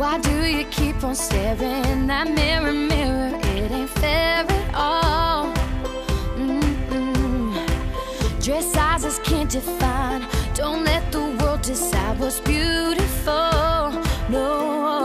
Why do you keep on staring that mirror, mirror? It ain't fair at all. Dress sizes can't define. Don't let the world decide what's beautiful. No.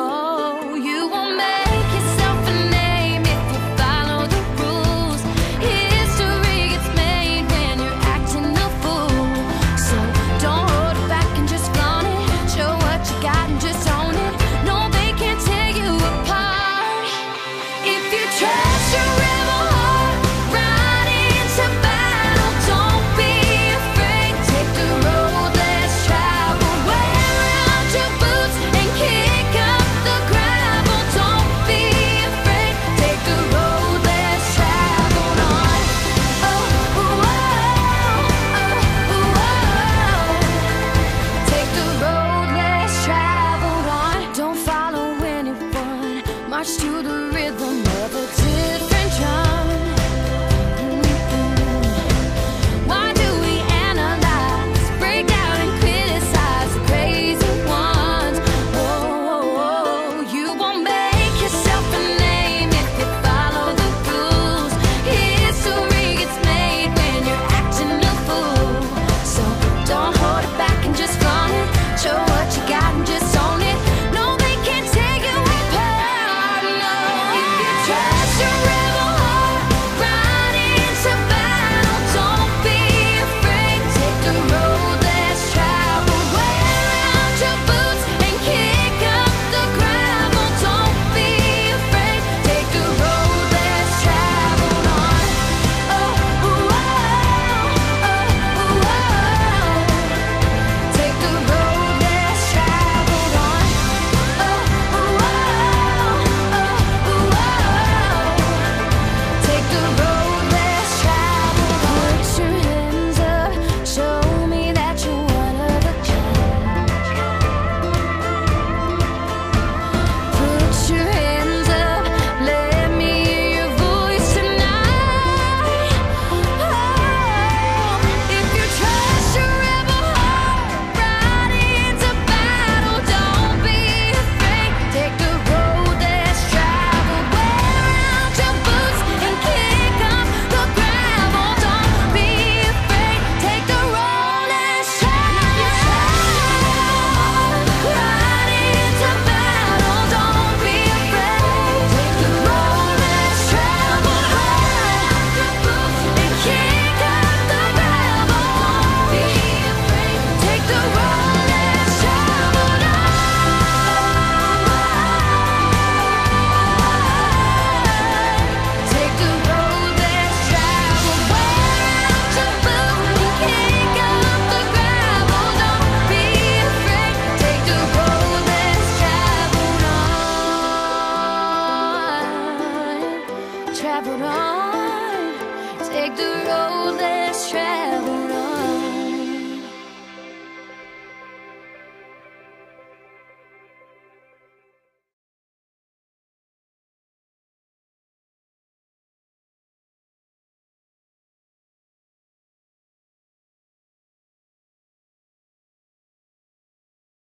the road less traveled.